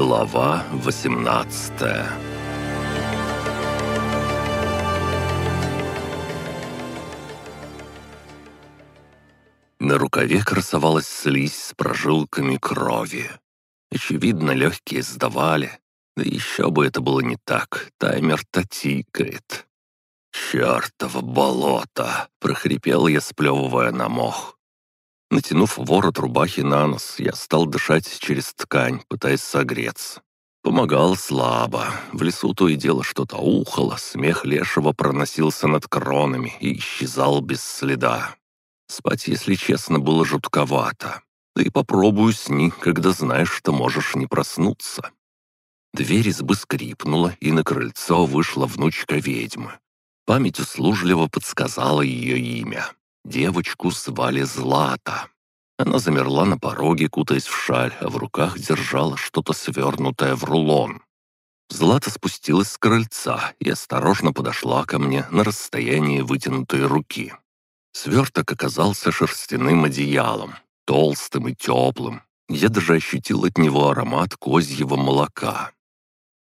Глава 18 На рукаве красовалась слизь с прожилками крови. Очевидно, легкие сдавали. Да еще бы это было не так, таймер-то тикает. «Чертово болото!» — прохрипел я, сплевывая на мох. Натянув ворот рубахи на нос, я стал дышать через ткань, пытаясь согреться. Помогал слабо. В лесу то и дело что-то ухало, смех лешего проносился над кронами и исчезал без следа. Спать, если честно, было жутковато. Да и попробую сни, когда знаешь, что можешь не проснуться. Дверь избы скрипнула, и на крыльцо вышла внучка ведьмы. Память услужливо подсказала ее имя. Девочку звали Злата. Она замерла на пороге, кутаясь в шаль, а в руках держала что-то свернутое в рулон. Злата спустилась с крыльца и осторожно подошла ко мне на расстоянии вытянутой руки. Сверток оказался шерстяным одеялом, толстым и теплым. Я даже ощутил от него аромат козьего молока.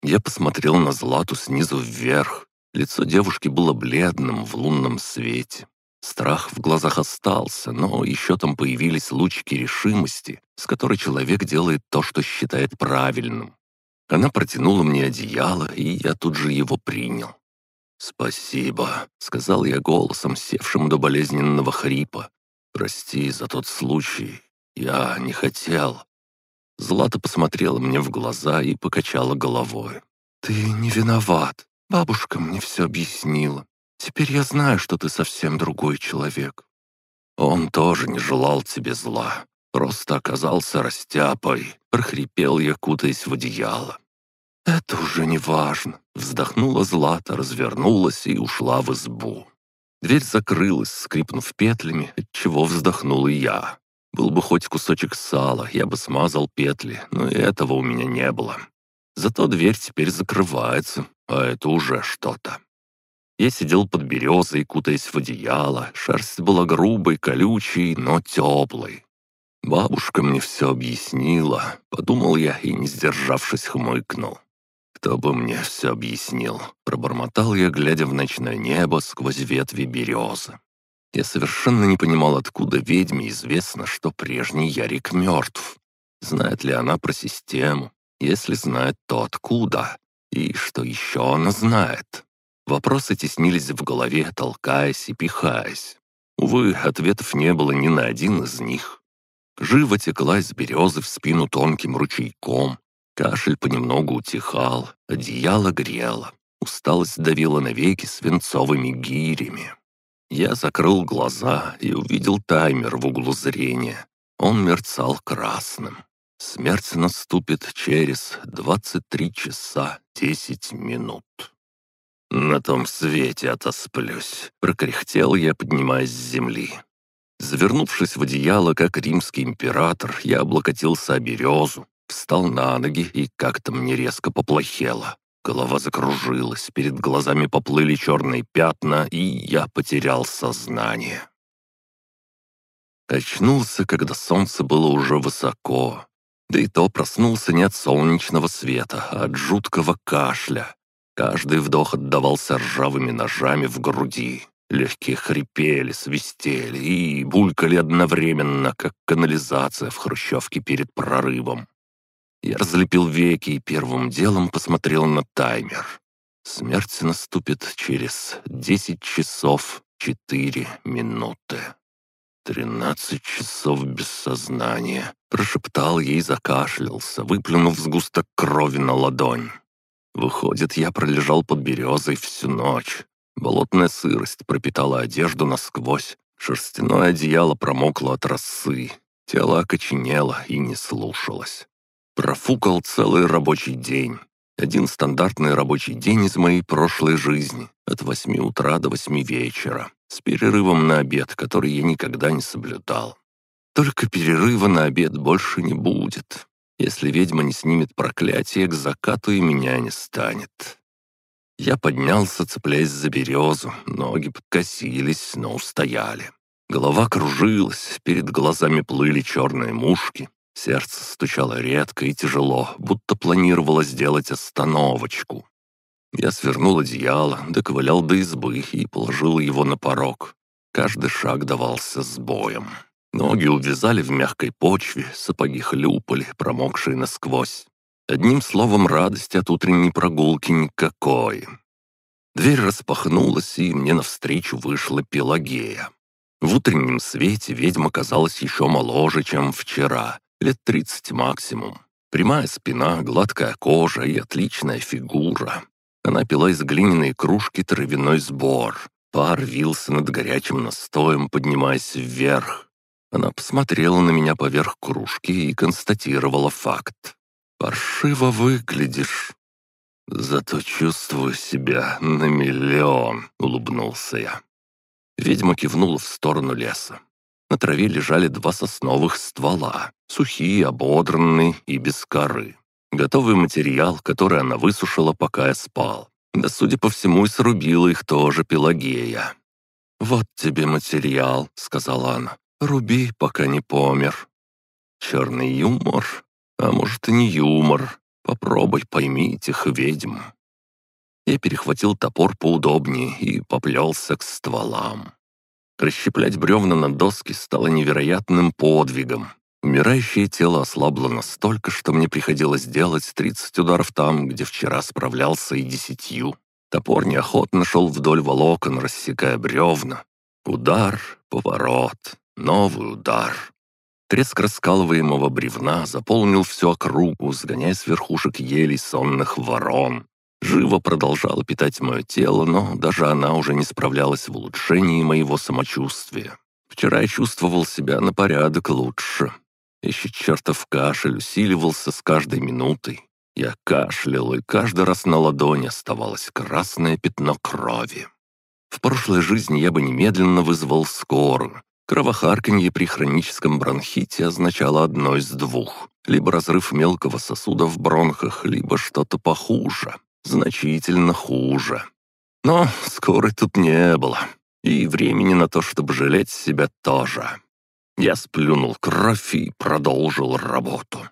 Я посмотрел на Злату снизу вверх. Лицо девушки было бледным в лунном свете. Страх в глазах остался, но еще там появились лучики решимости, с которой человек делает то, что считает правильным. Она протянула мне одеяло, и я тут же его принял. «Спасибо», — сказал я голосом, севшим до болезненного хрипа. «Прости за тот случай. Я не хотел». Злата посмотрела мне в глаза и покачала головой. «Ты не виноват. Бабушка мне все объяснила. Теперь я знаю, что ты совсем другой человек. Он тоже не желал тебе зла, просто оказался растяпой, прохрипел я, кутаясь в одеяло. «Это уже не важно», — вздохнула Злата, развернулась и ушла в избу. Дверь закрылась, скрипнув петлями, отчего вздохнул и я. Был бы хоть кусочек сала, я бы смазал петли, но и этого у меня не было. Зато дверь теперь закрывается, а это уже что-то. Я сидел под березой, кутаясь в одеяло. Шерсть была грубой, колючей, но теплой. Бабушка мне все объяснила, подумал я и, не сдержавшись, хмыкнул. «Кто бы мне все объяснил?» Пробормотал я, глядя в ночное небо сквозь ветви березы. Я совершенно не понимал, откуда ведьме известно, что прежний Ярик мертв. Знает ли она про систему? Если знает, то откуда? И что еще она знает? Вопросы теснились в голове, толкаясь и пихаясь. Увы, ответов не было ни на один из них. Живо текла из березы в спину тонким ручейком. Кашель понемногу утихал, одеяло грело. Усталость давила навеки свинцовыми гирями. Я закрыл глаза и увидел таймер в углу зрения. Он мерцал красным. Смерть наступит через 23 часа 10 минут. «На том свете отосплюсь», — прокряхтел я, поднимаясь с земли. Завернувшись в одеяло, как римский император, я облокотился о березу, встал на ноги и как-то мне резко поплохело. Голова закружилась, перед глазами поплыли черные пятна, и я потерял сознание. Очнулся, когда солнце было уже высоко. Да и то проснулся не от солнечного света, а от жуткого кашля, Каждый вдох отдавался ржавыми ножами в груди. Легкие хрипели, свистели и булькали одновременно, как канализация в хрущевке перед прорывом. Я разлепил веки и первым делом посмотрел на таймер. Смерть наступит через десять часов четыре минуты. «Тринадцать часов без сознания», — прошептал ей закашлялся, выплюнув сгусток крови на ладонь. Выходит, я пролежал под березой всю ночь. Болотная сырость пропитала одежду насквозь. Шерстяное одеяло промокло от росы. Тело окоченело и не слушалось. Профукал целый рабочий день. Один стандартный рабочий день из моей прошлой жизни. От восьми утра до восьми вечера. С перерывом на обед, который я никогда не соблюдал. Только перерыва на обед больше не будет. Если ведьма не снимет проклятие, к закату и меня не станет. Я поднялся, цепляясь за березу. Ноги подкосились, но устояли. Голова кружилась, перед глазами плыли черные мушки. Сердце стучало редко и тяжело, будто планировало сделать остановочку. Я свернул одеяло, доковылял до избы и положил его на порог. Каждый шаг давался с боем. Ноги увязали в мягкой почве, сапоги хлюпали, промокшие насквозь. Одним словом, радости от утренней прогулки никакой. Дверь распахнулась, и мне навстречу вышла Пелагея. В утреннем свете ведьма казалась еще моложе, чем вчера, лет тридцать максимум. Прямая спина, гладкая кожа и отличная фигура. Она пила из глиняной кружки травяной сбор. Пар вился над горячим настоем, поднимаясь вверх. Она посмотрела на меня поверх кружки и констатировала факт. «Паршиво выглядишь». «Зато чувствую себя на миллион», — улыбнулся я. Ведьма кивнула в сторону леса. На траве лежали два сосновых ствола, сухие, ободранные и без коры. Готовый материал, который она высушила, пока я спал. Да, судя по всему, и срубила их тоже Пелагея. «Вот тебе материал», — сказала она. «Руби, пока не помер». Черный юмор? А может, и не юмор. Попробуй пойми этих ведьм. Я перехватил топор поудобнее и поплелся к стволам. Расщеплять бревна на доски стало невероятным подвигом. Умирающее тело ослабло настолько, что мне приходилось делать 30 ударов там, где вчера справлялся и десятью. Топор неохотно шел вдоль волокон, рассекая бревна. Удар, поворот, новый удар. Треск раскалываемого бревна заполнил всю округу, сгоняя с верхушек елей сонных ворон. Живо продолжала питать мое тело, но даже она уже не справлялась в улучшении моего самочувствия. Вчера я чувствовал себя на порядок лучше. Еще чертов кашель усиливался с каждой минутой. Я кашлял, и каждый раз на ладони оставалось красное пятно крови. В прошлой жизни я бы немедленно вызвал скорую. Кровохарканье при хроническом бронхите означало одно из двух. Либо разрыв мелкого сосуда в бронхах, либо что-то похуже. Значительно хуже. Но скорой тут не было. И времени на то, чтобы жалеть себя, тоже. Я сплюнул кровь и продолжил работу.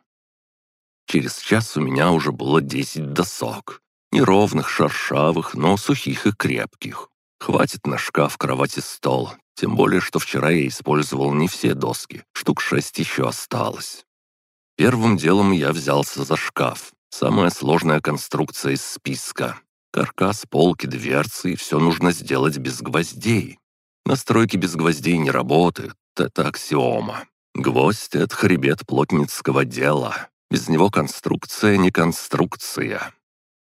Через час у меня уже было десять досок. Неровных, шершавых, но сухих и крепких. Хватит на шкаф, кровать и стол. Тем более, что вчера я использовал не все доски. Штук шесть еще осталось. Первым делом я взялся за шкаф. Самая сложная конструкция из списка. Каркас, полки, дверцы, и все нужно сделать без гвоздей. Настройки без гвоздей не работают, это аксиома. Гвоздь — это хребет плотницкого дела. Без него конструкция не конструкция.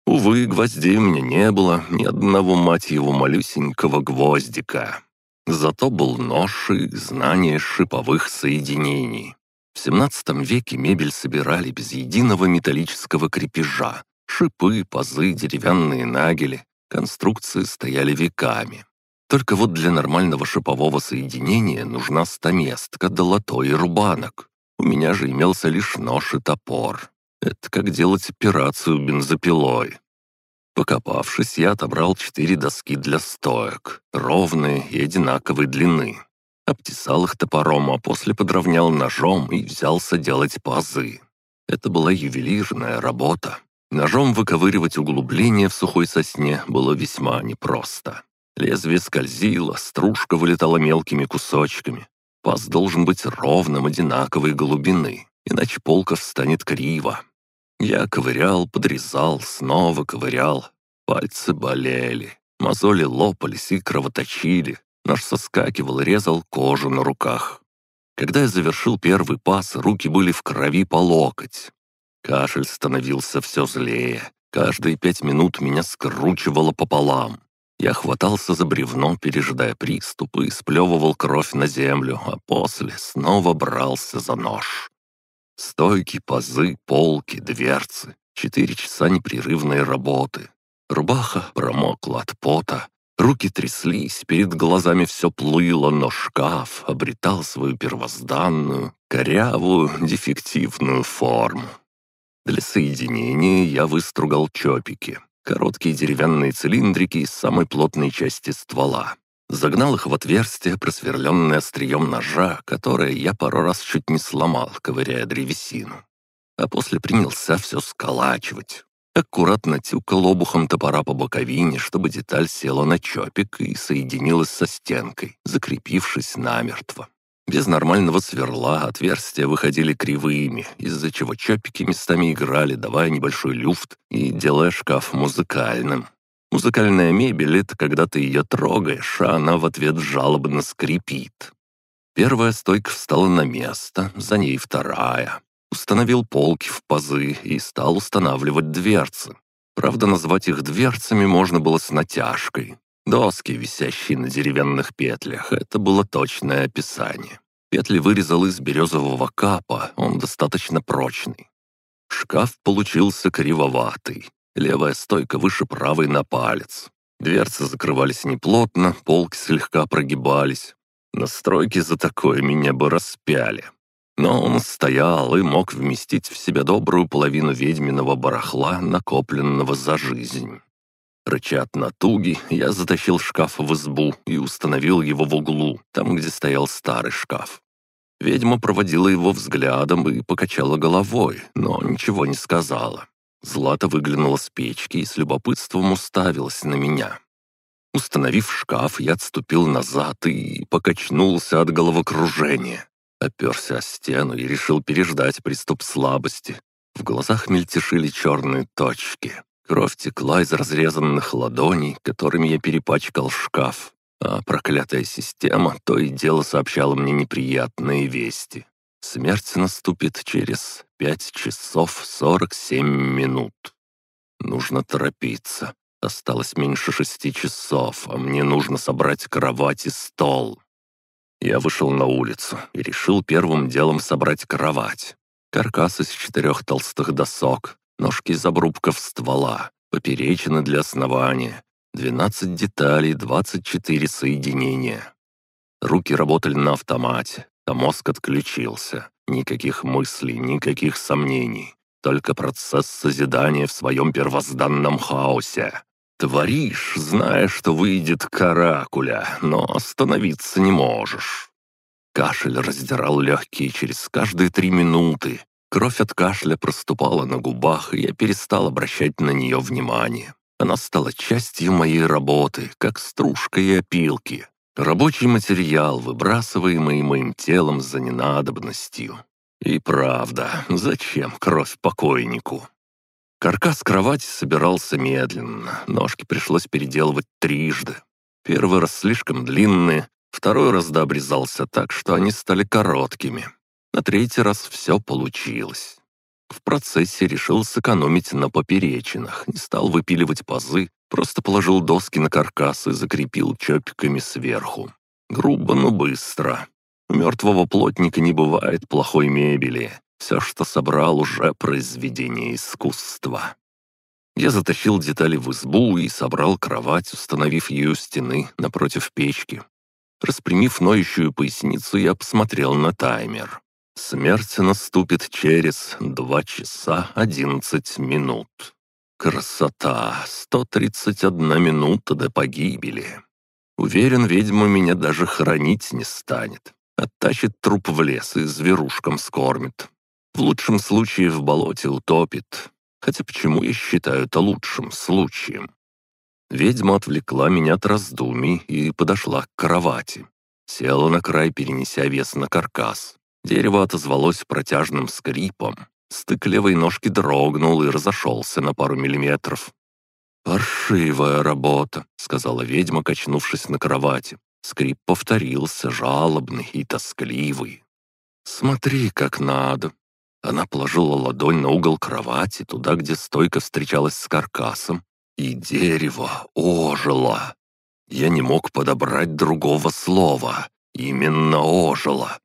Увы, гвоздей у меня не было, ни одного, мать его, малюсенького гвоздика. Зато был нож и знание шиповых соединений. В 17 веке мебель собирали без единого металлического крепежа. Шипы, пазы, деревянные нагели. Конструкции стояли веками. Только вот для нормального шипового соединения нужна стаместка, долото и рубанок. У меня же имелся лишь нож и топор. Это как делать операцию бензопилой. Покопавшись, я отобрал четыре доски для стоек, ровные и одинаковой длины. Обтесал их топором, а после подровнял ножом и взялся делать пазы. Это была ювелирная работа. Ножом выковыривать углубление в сухой сосне было весьма непросто. Лезвие скользило, стружка вылетала мелкими кусочками. Паз должен быть ровным, одинаковой глубины, иначе полка встанет криво. Я ковырял, подрезал, снова ковырял. Пальцы болели, мозоли лопались и кровоточили. Нож соскакивал, резал кожу на руках. Когда я завершил первый паз, руки были в крови по локоть. Кашель становился все злее. Каждые пять минут меня скручивало пополам. Я хватался за бревно, пережидая приступы, и сплевывал кровь на землю, а после снова брался за нож. Стойки, пазы, полки, дверцы. Четыре часа непрерывной работы. Рубаха промокла от пота, руки тряслись, перед глазами все плыло, но шкаф обретал свою первозданную, корявую, дефективную форму. Для соединения я выстругал чопики, Короткие деревянные цилиндрики из самой плотной части ствола. Загнал их в отверстие, просверленное острием ножа, которое я пару раз чуть не сломал, ковыряя древесину. А после принялся все сколачивать. Аккуратно тюкал обухом топора по боковине, чтобы деталь села на чопик и соединилась со стенкой, закрепившись намертво. Без нормального сверла отверстия выходили кривыми, из-за чего чопики местами играли, давая небольшой люфт и делая шкаф музыкальным. Музыкальная мебель — это когда ты ее трогаешь, а она в ответ жалобно скрипит. Первая стойка встала на место, за ней вторая. Установил полки в пазы и стал устанавливать дверцы. Правда, назвать их дверцами можно было с натяжкой. Доски, висящие на деревянных петлях, это было точное описание. Петли вырезал из березового капа, он достаточно прочный. Шкаф получился кривоватый. Левая стойка выше правой на палец. Дверцы закрывались неплотно, полки слегка прогибались. Настройки за такое меня бы распяли. Но он стоял и мог вместить в себя добрую половину ведьминого барахла, накопленного за жизнь. Рыча от натуги, я затащил шкаф в избу и установил его в углу, там, где стоял старый шкаф. Ведьма проводила его взглядом и покачала головой, но ничего не сказала. Злата выглянула с печки и с любопытством уставилась на меня. Установив шкаф, я отступил назад и покачнулся от головокружения. Оперся о стену и решил переждать приступ слабости. В глазах мельтешили черные точки. Кровь текла из разрезанных ладоней, которыми я перепачкал шкаф, а проклятая система то и дело сообщала мне неприятные вести. Смерть наступит через пять часов сорок семь минут. Нужно торопиться. Осталось меньше шести часов, а мне нужно собрать кровать и стол. Я вышел на улицу и решил первым делом собрать кровать. Каркас из четырех толстых досок, ножки из обрубков ствола, поперечины для основания, 12 деталей, 24 соединения. Руки работали на автомате, а мозг отключился. Никаких мыслей, никаких сомнений. Только процесс созидания в своем первозданном хаосе. Творишь, зная, что выйдет каракуля, но остановиться не можешь. Кашель раздирал легкие через каждые три минуты, Кровь от кашля проступала на губах, и я перестал обращать на нее внимание. Она стала частью моей работы, как стружка и опилки. Рабочий материал, выбрасываемый моим телом за ненадобностью. И правда, зачем кровь покойнику? Каркас кровати собирался медленно, ножки пришлось переделывать трижды. Первый раз слишком длинные, второй раз дообрезался так, что они стали короткими. На третий раз все получилось. В процессе решил сэкономить на поперечинах, не стал выпиливать пазы, просто положил доски на каркас и закрепил чопиками сверху. Грубо, но быстро. У мертвого плотника не бывает плохой мебели. Все, что собрал, уже произведение искусства. Я затащил детали в избу и собрал кровать, установив ее у стены напротив печки. Распрямив ноющую поясницу, я посмотрел на таймер. Смерть наступит через два часа одиннадцать минут. Красота! Сто тридцать одна минута до погибели. Уверен, ведьма меня даже хоронить не станет. Оттащит труп в лес и зверушкам скормит. В лучшем случае в болоте утопит. Хотя почему я считаю это лучшим случаем? Ведьма отвлекла меня от раздумий и подошла к кровати. Села на край, перенеся вес на каркас. Дерево отозвалось протяжным скрипом. Стык левой ножки дрогнул и разошелся на пару миллиметров. «Паршивая работа», — сказала ведьма, качнувшись на кровати. Скрип повторился, жалобный и тоскливый. «Смотри, как надо». Она положила ладонь на угол кровати, туда, где стойка встречалась с каркасом, и дерево ожило. Я не мог подобрать другого слова. Именно ожило.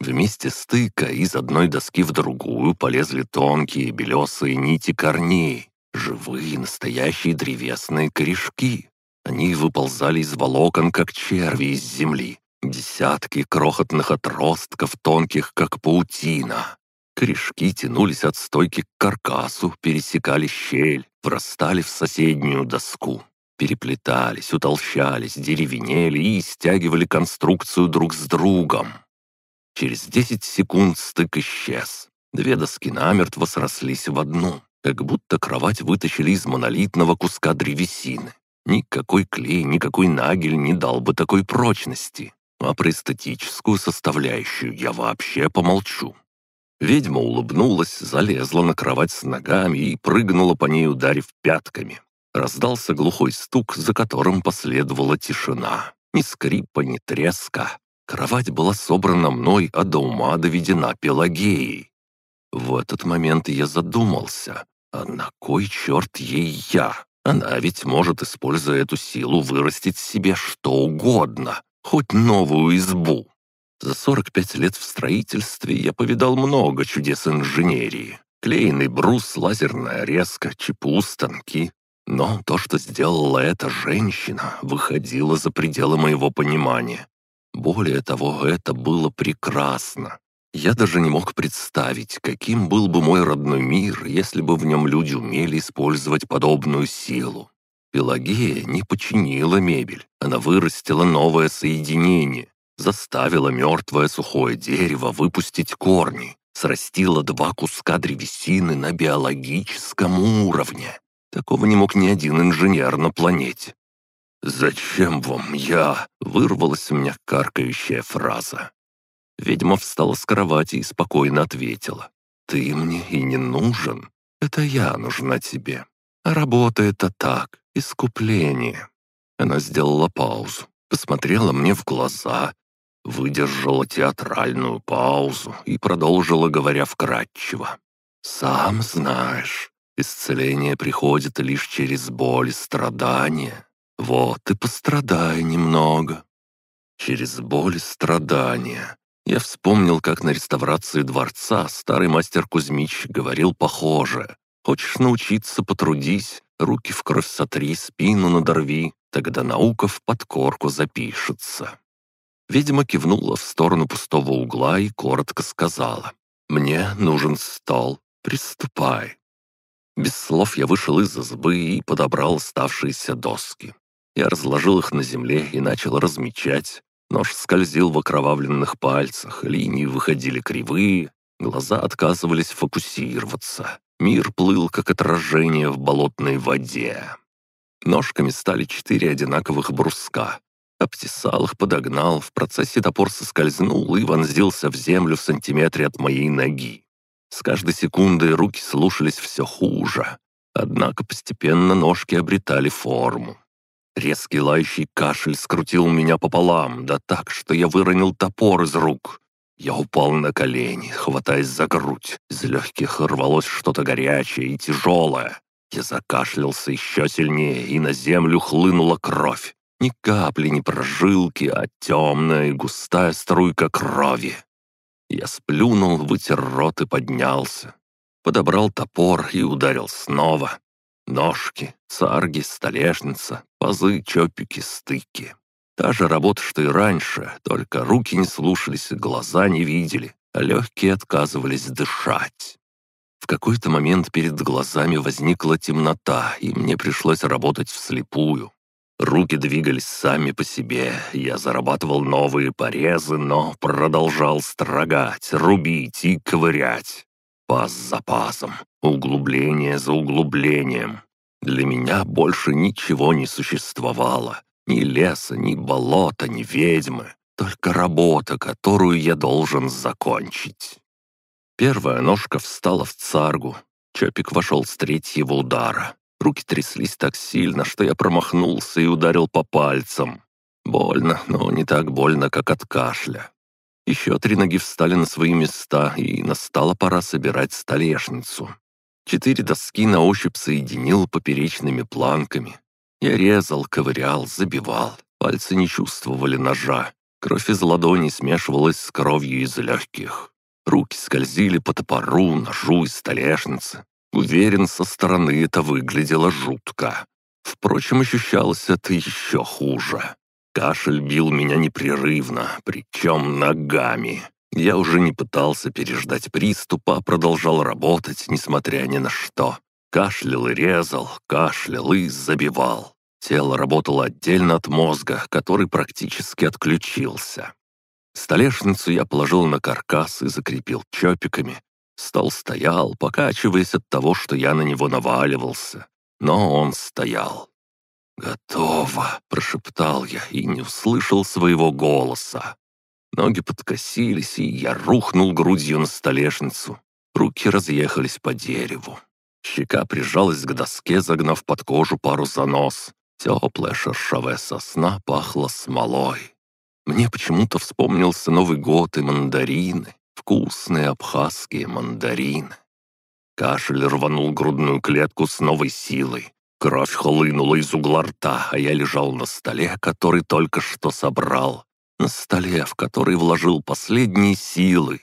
Вместе стыка из одной доски в другую полезли тонкие белесые нити корней, живые настоящие древесные корешки. Они выползали из волокон, как черви из земли. Десятки крохотных отростков, тонких, как паутина. Корешки тянулись от стойки к каркасу, пересекали щель, врастали в соседнюю доску. переплетались, утолщались, деревенели и стягивали конструкцию друг с другом. Через десять секунд стык исчез. Две доски намертво срослись в одну, как будто кровать вытащили из монолитного куска древесины. Никакой клей, никакой нагель не дал бы такой прочности. А про эстетическую составляющую я вообще помолчу. Ведьма улыбнулась, залезла на кровать с ногами и прыгнула по ней, ударив пятками. Раздался глухой стук, за которым последовала тишина. Ни скрипа, ни треска. Кровать была собрана мной, а до ума доведена Пелагеей. В этот момент я задумался, а на кой черт ей я? Она ведь может, используя эту силу, вырастить себе что угодно, хоть новую избу. За 45 лет в строительстве я повидал много чудес инженерии. Клеенный брус, лазерная резка, ЧПУ, станки. Но то, что сделала эта женщина, выходило за пределы моего понимания. Более того, это было прекрасно. Я даже не мог представить, каким был бы мой родной мир, если бы в нем люди умели использовать подобную силу. Пелагея не починила мебель, она вырастила новое соединение, заставила мертвое сухое дерево выпустить корни, срастила два куска древесины на биологическом уровне. Такого не мог ни один инженер на планете. «Зачем вам я?» — вырвалась у меня каркающая фраза. Ведьма встала с кровати и спокойно ответила. «Ты мне и не нужен. Это я нужна тебе. Работа это так, искупление». Она сделала паузу, посмотрела мне в глаза выдержала театральную паузу и продолжила, говоря вкратчиво. «Сам знаешь, исцеление приходит лишь через боль и страдания. Вот и пострадай немного». Через боль и страдания. Я вспомнил, как на реставрации дворца старый мастер Кузьмич говорил похоже. «Хочешь научиться, потрудись, руки в кровь сотри, спину надорви, тогда наука в подкорку запишется». Видимо, кивнула в сторону пустого угла и коротко сказала. «Мне нужен стол. Приступай». Без слов я вышел из избы и подобрал оставшиеся доски. Я разложил их на земле и начал размечать. Нож скользил в окровавленных пальцах, линии выходили кривые, глаза отказывались фокусироваться. Мир плыл, как отражение в болотной воде. Ножками стали четыре одинаковых бруска, Обтесал их, подогнал, в процессе топор соскользнул и вонзился в землю в сантиметре от моей ноги. С каждой секундой руки слушались все хуже, однако постепенно ножки обретали форму. Резкий лающий кашель скрутил меня пополам, да так, что я выронил топор из рук. Я упал на колени, хватаясь за грудь. Из легких рвалось что-то горячее и тяжелое. Я закашлялся еще сильнее, и на землю хлынула кровь. Ни капли, ни прожилки, а темная и густая струйка крови. Я сплюнул, вытер рот и поднялся. Подобрал топор и ударил снова. Ножки, царги, столешница, пазы, чопики, стыки. Та же работа, что и раньше, только руки не слушались, глаза не видели, а легкие отказывались дышать. В какой-то момент перед глазами возникла темнота, и мне пришлось работать вслепую. Руки двигались сами по себе, я зарабатывал новые порезы, но продолжал строгать, рубить и ковырять. Паз за пазом, углубление за углублением. Для меня больше ничего не существовало. Ни леса, ни болота, ни ведьмы. Только работа, которую я должен закончить. Первая ножка встала в царгу. Чопик вошел с третьего удара. Руки тряслись так сильно, что я промахнулся и ударил по пальцам. Больно, но не так больно, как от кашля. Еще три ноги встали на свои места, и настала пора собирать столешницу. Четыре доски на ощупь соединил поперечными планками. Я резал, ковырял, забивал. Пальцы не чувствовали ножа. Кровь из ладоней смешивалась с кровью из легких. Руки скользили по топору, ножу и столешнице. Уверен, со стороны это выглядело жутко. Впрочем, ощущалось это еще хуже. Кашель бил меня непрерывно, причем ногами. Я уже не пытался переждать приступа, а продолжал работать, несмотря ни на что. Кашлял и резал, кашлял и забивал. Тело работало отдельно от мозга, который практически отключился. Столешницу я положил на каркас и закрепил чопиками. Стол стоял, покачиваясь от того, что я на него наваливался. Но он стоял. «Готово!» — прошептал я и не услышал своего голоса. Ноги подкосились, и я рухнул грудью на столешницу. Руки разъехались по дереву. Щека прижалась к доске, загнав под кожу пару занос. Теплая шершавая сосна пахла смолой. Мне почему-то вспомнился Новый год и мандарины, вкусные абхазские мандарины. Кашель рванул грудную клетку с новой силой. Кровь хлынула из угла рта, а я лежал на столе, который только что собрал. На столе, в который вложил последние силы.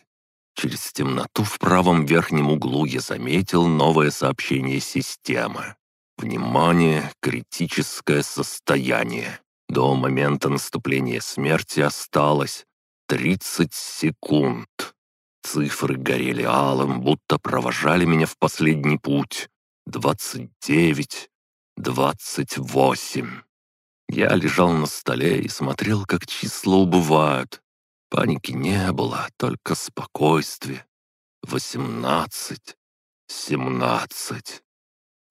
Через темноту в правом верхнем углу я заметил новое сообщение системы. Внимание, критическое состояние. До момента наступления смерти осталось 30 секунд. Цифры горели алым, будто провожали меня в последний путь. 29, 28. Я лежал на столе и смотрел, как числа убывают. Паники не было, только спокойствие. Восемнадцать, семнадцать.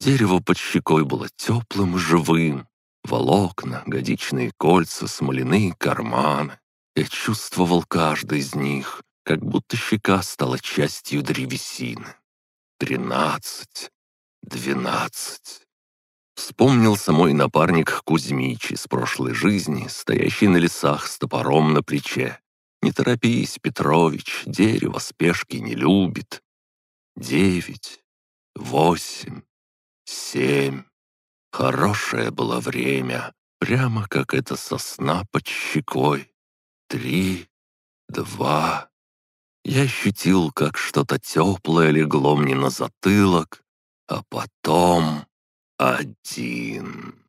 Дерево под щекой было теплым и живым. Волокна, годичные кольца, смоляные карманы. Я чувствовал каждый из них, как будто щека стала частью древесины. Тринадцать, двенадцать. Вспомнился мой напарник Кузьмич из прошлой жизни, стоящий на лесах с топором на плече. «Не торопись, Петрович, дерево спешки не любит». Девять, восемь, семь. Хорошее было время, прямо как эта сосна под щекой. Три, два. Я ощутил, как что-то теплое легло мне на затылок, а потом один.